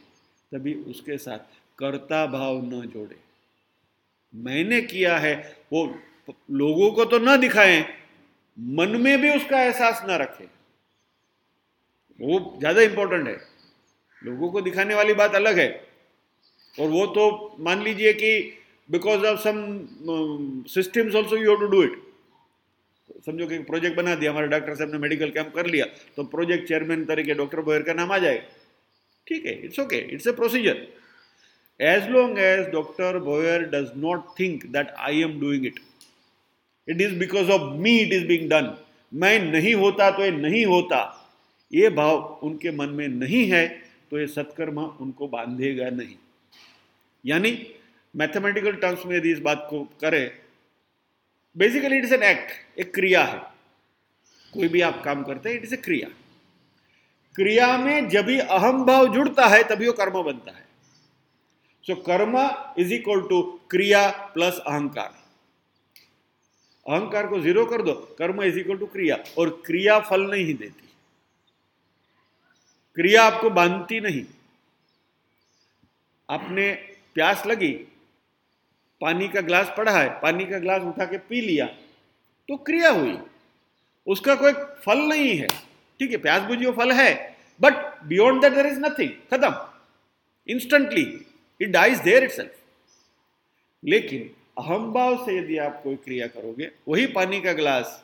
तभी उसके साथ कर्ता भाव न जोड़े। मैंने किया है, वो लोगों को तो न दिखाएँ, मन में भी उसका एहसास ना रखे। वो ज़्यादा इंपॉर्टेंट है। लोगों को दिखाने वाली बात अलग है। और वो तो मान लीजिए कि because of some systems also you have to do it समझो कि प्रोजेक्ट बना दिया, हमारे डॉक्टर साहब ने मेडिकल कैंप कर लिया तो प्रोजेक्ट चेयरमैन तरीके डॉक्टर बोयर का नाम आ जाए। ठीक है it's okay it's a procedure as long as doctor Boyer does not think that I am doing it it is because of me it is being done मैं नहीं होता तो ये नहीं होता। ये भाव उनके मन में नहीं है तो ये सत्कर्म उनको बांधेगा नहीं। यानी मैथमेटिकल टर्म्स में यदि इस बात को करें basically it is an act एक क्रिया है। कोई भी आप काम करते हैं इट इज़ ए क्रिया। क्रिया में जब भी अहम भाव जुड़ता है, तभी वो कर्म बनता है। सो कर्म इज़ इक्वल टू क्रिया प्लस अहंकार। अहंकार को ज़ीरो कर दो, कर्म इज़ इक्वल टू क्रिया, और क्रिया फल नहीं देती। क्रिया आपको बांधती नहीं। आपने प्यास लगी पानी का ग्लास पड़ा है, पानी का ग्लास उठा के पी लिया तो क्रिया हुई। उसका कोई फल नहीं है। ठीक है, प्याज बुझी फल है but beyond that there is nothing खत्म। Instantly it dies there it लेकिन अहम भाव से यदि आप कोई क्रिया करोगे, वही पानी का ग्लास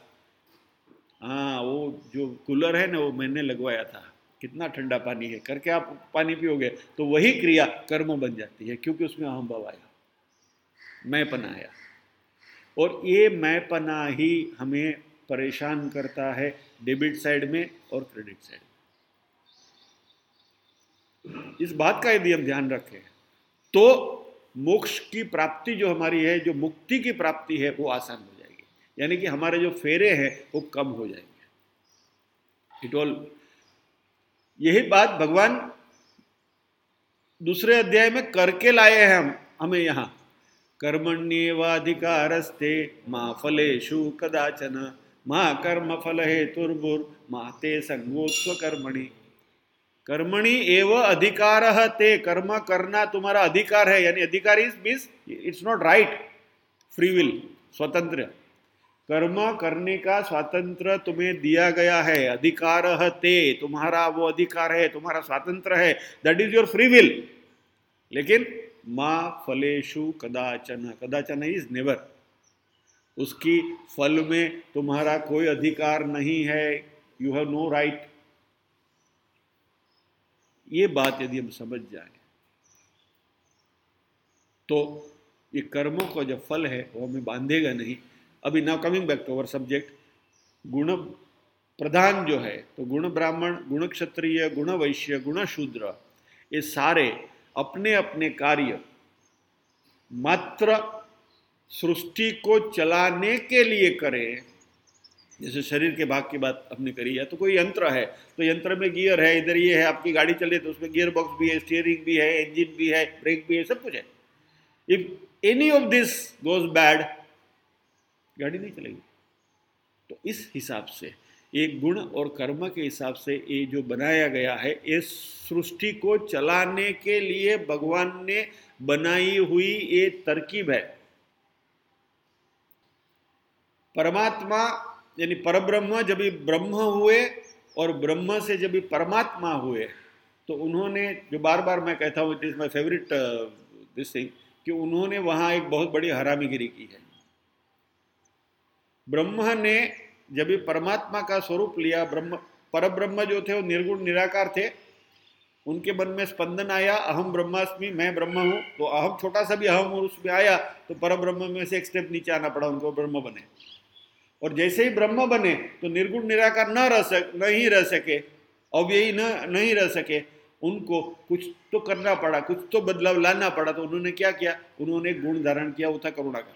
हाँ वो जो कूलर है ना, वो मैंने लगवाया था। कितना ठंडा पानी है, करके आप पानी पियोगे तो वही क्रिया कर्म बन जाती है, क्योंकि उसमें अहम भाव आया। मैं पना आया और ये मैं पना ही हमें परेशान करता है डेबिट साइड में और क्रेडिट साइड में। इस बात का यदि हम ध्यान रखें तो मोक्ष की प्राप्ति जो हमारी है, जो मुक्ति की प्राप्ति है, वो आसान हो जाएगी। यानी कि हमारे जो फेरे हैं, वो कम हो जाएँगे। इट ऑल यही बात भगवान दूसरे अध्याय में करके लाए हैं हम, हमें यहाँ। कर्मण्येवाधिकारस्ते माँ फलेशु कदाचन, माँ कर्म फल हेतुर्भुर माते संगोत्व कर्मणि कर्मणि एव अधिकार, ते कर्म करना तुम्हारा अधिकार है, यानी अधिकार is means it's not right free will स्वतंत्र। कर्म करने का स्वातंत्र तुम्हें दिया गया है, अधिकार ते, तुम्हारा वो अधिकार है, तुम्हारा स्वातंत्र है that is your free will लेकिन माँ फलेशु कदाचन कदाचन इज़ नेवर उसकी फल में तुम्हारा कोई अधिकार नहीं है। यू हैव नो राइट ये बात यदि हम समझ जाए तो ये कर्मों का जो फल है, वो हमें बांधेगा नहीं। अभी now coming back to our subject गुण प्रधान जो है तो गुण ब्राह्मण, गुण क्षत्रिय, गुण वैश्य, गुण शूद्र, ये सारे अपने अपने कार्य, मात्र सृष्टि को चलाने के लिए करें। जैसे शरीर के भाग की बात आपने करी है तो कोई यंत्र है तो यंत्र में गियर है, इधर ये है, आपकी गाड़ी चले तो उसमें गियर बॉक्स भी है, स्टीयरिंग भी है, इंजन भी है, ब्रेक भी है, सब कुछ है। If any of this goes bad गाड़ी नहीं चलेगी। तो इस हिसाब से एक गुण और कर्म के हिसाब से ये जो बनाया गया है, इस सृष्टि को चलाने के लिए भगवान ने बनाई हुई ये तरकीब है। परमात्मा यानी परब्रह्म जब ब्रह्म हुए और ब्रह्म से जब परमात्मा हुए तो उन्होंने जो बार बार मैं कहता हूँ, it is my favourite this thing कि उन्होंने वहाँ एक बहुत बड़ी हरामीगिरी की है। ब्रह्म ने जब भी परमात्मा का स्वरूप लिया, ब्रह्म पर ब्रह्म जो थे, वो निर्गुण, निराकार थे, उनके मन में स्पंदन आया, अहम ब्रह्मास्मि, मैं ब्रह्म हूँ तो अहम, छोटा सा भी अहम और उसमें आया तो पर ब्रह्म में से एक स्टेप नीचे आना पड़ा, उनको ब्रह्म बने। और जैसे ही ब्रह्म बने तो निर्गुण, निराकार न रह सक, नहीं रह सके, अव्ययी न, नहीं रह सके, उनको कुछ तो करना पड़ा, कुछ तो बदलाव लाना पड़ा तो उन्होंने क्या किया? उन्होंने गुण धारण किया, वो था करुणा का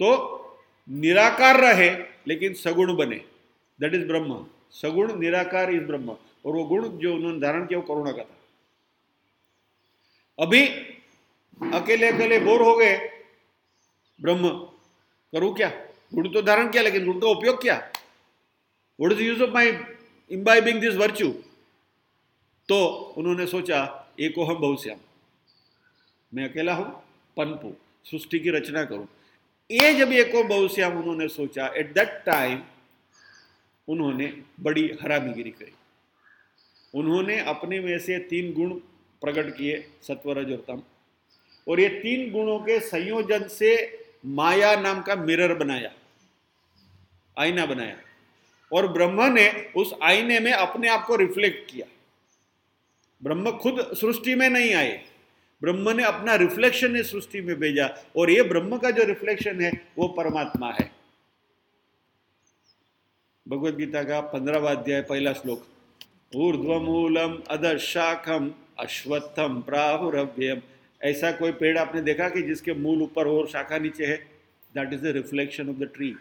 तो निराकार रहे, लेकिन सगुण बने। दैट इज़ ब्रह्म। सगुण, निराकार इज़ ब्रह्म। और वो गुण जो उन्होंने धारण किया, वो करुणा का था। अभी अकेले अकेले बोर हो गए, ब्रह्म। करूँ क्या? गुण तो धारण किया, लेकिन गुण का उपयोग क्या? What is use of my imbibing this virtue तो उन्होंने सोचा, एको हम बहुश्याम। मैं अकेला हूँ, पनपू। सृष्टि की रचना करूँ। ये जब एको बहुश्याम उन्होंने सोचा एट दैट टाइम उन्होंने बड़ी हरामीगिरी करी। उन्होंने अपने में से तीन गुण प्रकट किए, सत्वरज और तम। और ये तीन गुणों के संयोजन से माया नाम का मिरर बनाया, आईना बनाया। और ब्रह्म ने उस आईने में अपने आप को रिफ्लेक्ट किया। ब्रह्म खुद सृष्टि में नहीं आए। ब्रह्म ने अपना रिफ्लेक्शन इस सृष्टि में भेजा और ये ब्रह्म का जो रिफ्लेक्शन है, वो परमात्मा है। भगवत गीता का पंद्रहवा अध्याय, पहला श्लोक। ऊर्ध्वमूलम अधशाखम अश्वत्थम प्राहुरव्यम ऐसा कोई पेड़ आपने देखा कि जिसके मूल ऊपर और शाखा नीचे है? That is the reflection of the tree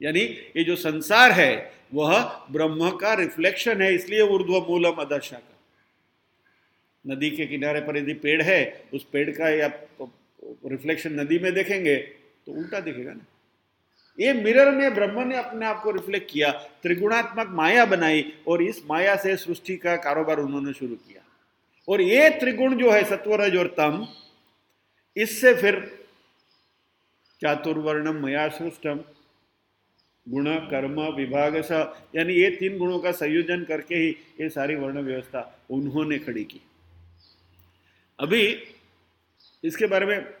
यानी ये जो संसार है, वह ब्रह्म का रिफ्लेक्शन है, इसलिए ऊर्ध्व मूलम अदशाखा नदी के किनारे पर यदि पेड़ है, उस पेड़ का या रिफ्लेक्शन नदी में देखेंगे तो उल्टा दिखेगा ना। ये मिरर में ब्रह्म ने अपने आप को रिफ्लेक्ट किया, त्रिगुणात्मक माया बनाई, और इस माया से सृष्टि का कारोबार उन्होंने शुरू किया। और ये त्रिगुण जो है, सत्वरज और तम, इससे फिर चातुर्वर्णम मया सृष्टम, गुण, कर्म, विभाग यानी ये तीन गुणों का संयोजन करके ही ये सारी वर्ण व्यवस्था उन्होंने खड़ी की। अभी इसके बारे में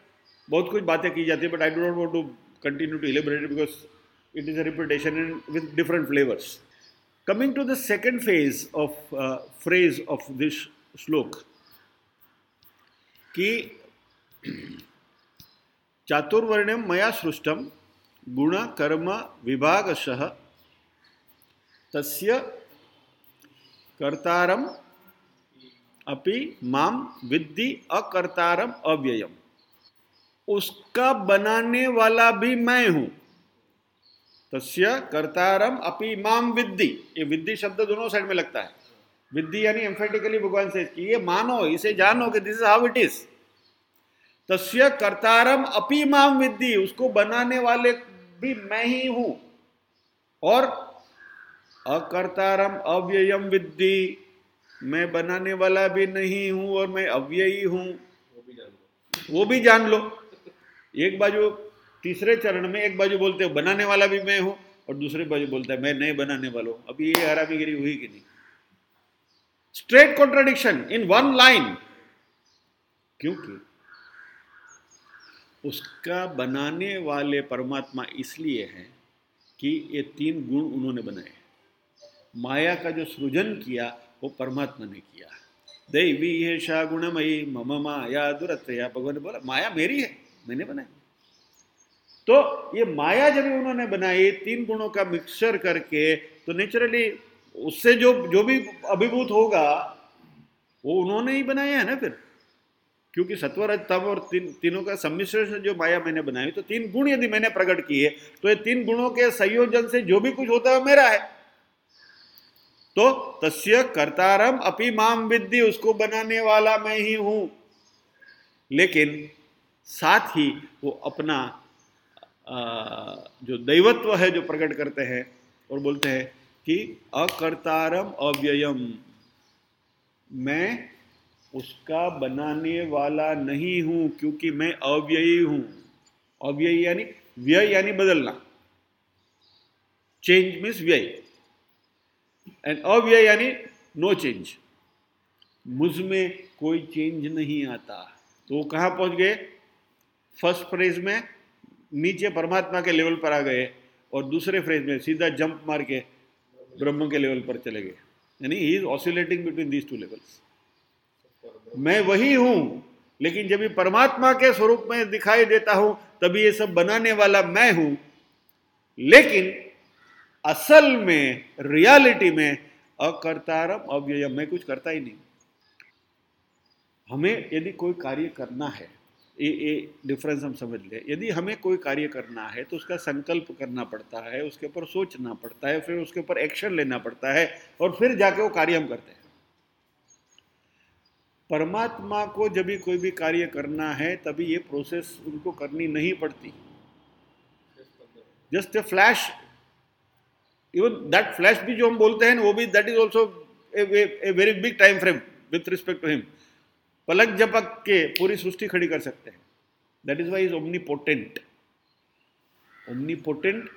बहुत कुछ बातें की जाती है but I dot want to continue to elaborate because it is a repetition in with different flavours coming to the second phase of phrase of this shloka कि चातुर्वर्ण मया सृष्ट गुणकर्म विभागश, तस्य कर्तारम अपि माम विद्धि अकर्तारम अव्ययम। उसका बनाने वाला भी मैं हूँ। तस्य कर्तारम अपि माम विद्धि। ये विद्धि शब्द दोनों साइड में लगता है। विद्धि यानी एम्फेटिकली भगवान से कि ये मानो, इसे जानो कि this is how it is तस्य कर्तारम अपि माम विद्धि। उसको बनाने वाले भी मैं ही हूँ। और अकर्तारम अव्ययम विद्धि। मैं बनाने वाला भी नहीं हूँ और मैं अव्ययी हूँ। वो भी जान लो। एक बाजू तीसरे चरण में एक बाजू बोलते हो, बनाने वाला भी मैं हूँ, और दूसरे बाजू बोलता है, मैं नहीं बनाने वाला हूँ। अभी ये हरामीगिरी हुई कि नहीं? Straight contradiction in one line क्योंकि उसका बनाने वाले परमात्मा इसलिए है कि ये तीन गुण उन्होंने बनाए माया का जो सृजन किया वो परमात्मा ने किया। दैवी है शाह गुणमयी मम माया दुरत्रया। भगवान ने बोला, माया मेरी है, मैंने बनाई। तो ये माया जब उन्होंने बनाई, तीन गुणों का मिक्सचर करके तो नेचुरली उससे जो जो भी अभिभूत होगा, वो उन्होंने ही बनाया है ना फिर? क्योंकि सत्वर तब और तीन, तीनों का सम्मिश्रण जो माया मैंने बनाई तो तीन गुण यदि मैंने प्रकट किए तो ये तीन गुणों के संयोजन से जो भी कुछ होता है मेरा है। तो तस्य कर्तारम अपि माम विद्धि, उसको बनाने वाला मैं ही हूँ। लेकिन साथ ही वो अपना जो दैवत्व है जो प्रकट करते हैं और बोलते हैं कि अकर्तारम अव्ययम, मैं उसका बनाने वाला नहीं हूँ क्योंकि मैं अव्ययी हूँ। अव्ययी यानी व्यय यानी बदलना। चेंज मीन्स व्यय। एंड अव्यय यानी नो चेंज मुझमें कोई चेंज नहीं आता। तो वो कहाँ पहुँच गए? फ़र्स्ट फ्रेज में नीचे परमात्मा के लेवल पर आ गए और दूसरे फ्रेज में सीधा जंप मार के ब्रह्म के लेवल पर चले गए। यानी he is oscillating between these two levels मैं वही हूँ, लेकिन जब परमात्मा के स्वरूप में दिखाई देता हूँ, तभी ये सब बनाने वाला मैं हूँ। लेकिन असल में रियलिटी में अकर्तारम अव्यय मैं कुछ करता ही नहीं। हमें यदि कोई कार्य करना है, ये ये डिफरेंस हम समझ लें, यदि हमें कोई कार्य करना है तो उसका संकल्प करना पड़ता है, उसके ऊपर सोचना पड़ता है, फिर उसके ऊपर एक्शन लेना पड़ता है, और फिर जाके वो कार्य हम करते हैं। परमात्मा को जब भी कोई भी कार्य करना है, तभी ये प्रोसेस उनको करनी नहीं पड़ती। Just a flash even that flash भी जो हम बोलते हैं वो भी that is also a very big time frame with respect to him पलक झपक के पूरी सृष्टि खड़ी कर सकते हैं। That is why is omnipotent omnipotent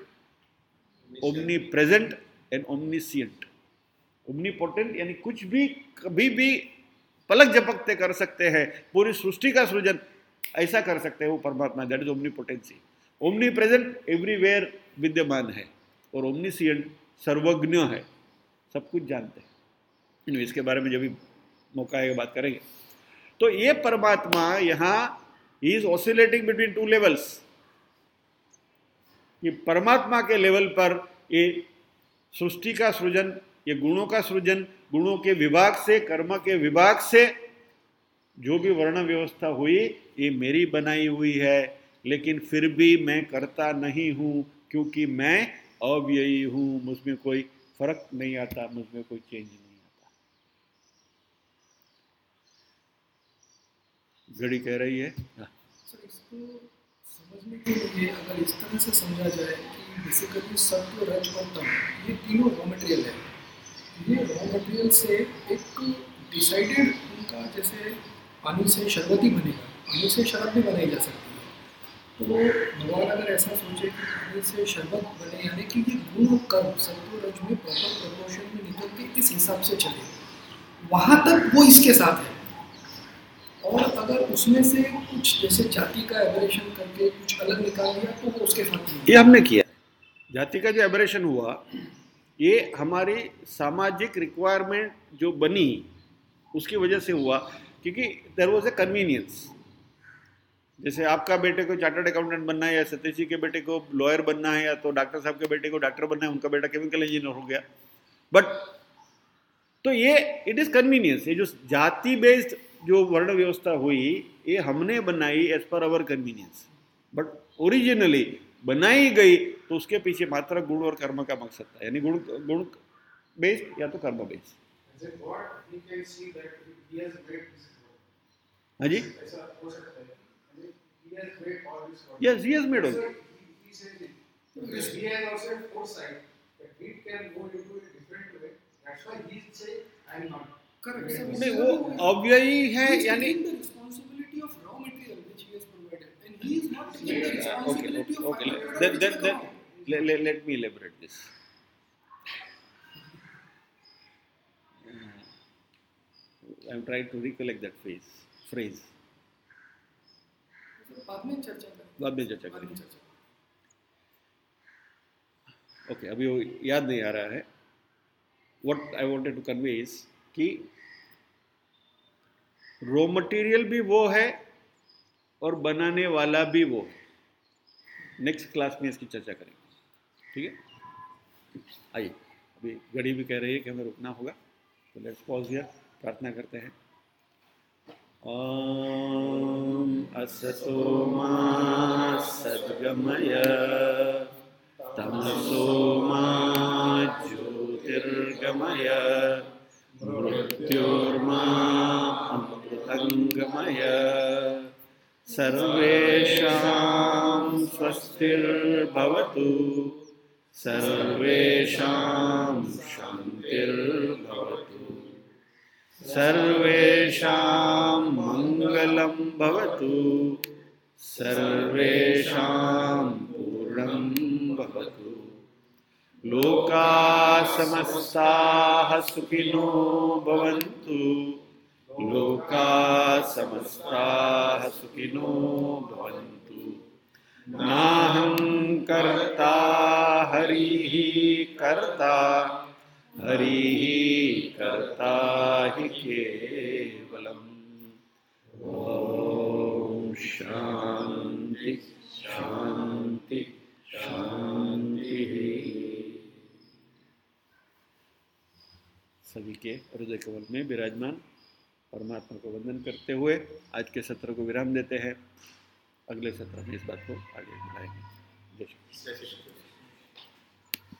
omnipresent and omniscient omnipotent यानी कुछ भी कभी भी पलक झपकते कर सकते हैं। पूरी सृष्टि का सृजन ऐसा कर सकते हैं वो परमात्मा। That is omnipotency omnipresent everywhere विद्यमान है। और ओमनीसियंट सर्वज्ञ है। सब कुछ जानते हैं। इसके बारे में जब भी मौका आएगा बात करेंगे। तो ये परमात्मा यहाँ is oscillating between two levels ये परमात्मा के लेवल पर ये सृष्टि का सृजन, ये गुणों का सृजन, गुणों के विभाग से, कर्म के विभाग से जो भी वर्ण व्यवस्था हुई, ये मेरी बनाई हुई है। लेकिन फिर भी मैं करता नहीं हूँ, क्योंकि मैं अव्ययी हूँ, मुझमें कोई फ़र्क नहीं आता, मुझमें कोई चेंज नहीं आता। घड़ी कह रही है। हाँ। अगर इस तरह से समझा जाए कि है। उनका जैसे शरबती बनेगा, पानी से भी बनाई जा सकती है। तो भगवान अगर ऐसा सोचे कि पानी से शरबत बने, यानी कि ये गुण कर्म रज में प्रॉपर में निकल के इस हिसाब से चले, वहाँ तक वो इसके साथ है। और अगर उसमें से कुछ, जैसे जाति का एबरेशन करके कुछ अलग निकाल दिया तो वो उसके साथ ये हमने किया। जाति का जो एबरेशन हुआ, ये हमारी सामाजिक रिक्वायरमेंट जो बनी, उसकी वजह से हुआ, क्योंकि देर वॉज़ ए कन्वीनियंस जैसे आपका बेटे को चार्टर्ड अकाउंटेंट बनना है या सतीश जी के बेटे को लॉयर बनना है या तो डॉक्टर साहब के बेटे को डॉक्टर बनना है उनका बेटा केमिकल इंजीनियर हो गया। बट तो ये इट इज़ कन्वीनियंस ये जो जाति बेस्ड जो वर्ण व्यवस्था हुई ये हमने बनाई as per our convenience but originally बनाई गई तो उसके पीछे मात्र गुण और कर्म का मकसद था। यानी गुण गुण बेस्ड या तो कर्म बेस्ड हाँ जी? Yes he has made all नहीं वो अव्ययी है यानी let me elaborate this. I'm trying to recollect that phrase. Phrase. बाद में चर्चा करेंगे। ओके अभी वो याद नहीं आ रहा है। What I wanted to convey is कि रॉ मटेरियल भी वो है और बनाने वाला भी वो है। नेक्स्ट क्लास में इसकी चर्चा करेंगे। ठीक है? आइए। अभी घड़ी भी कह रही है कि हमें रुकना होगा। तो लेट्स पॉज हियर प्रार्थना करते हैं। ओम असतो मा सद्गमय। तमसो मा ज्योतिर्गमय। मृत्योर्मा अमृतङ्गमय। सर्वेषां स्वस्तिर्भवतु। सर्वेषां शान्तिर्भवतु सर्वेषां मङ्गलं भवतु। सर्वेषां पूर्णं भवतु। लोका समस्ताः सुखिनो भवन्तु। लोका समस्ताः सुखिनो भवन्तु। नाहं कर्ता कर्ता हरि कर्ता हि केवलम्। ॐ शान्ति शान्ति, शान्तिः। सभी के हृदय कवल में विराजमान परमात्मा को वंदन करते हुए आज के सत्र को विराम देते हैं। अगले सत्र में इस बात को आगे बढ़ाएँगे। जय श्री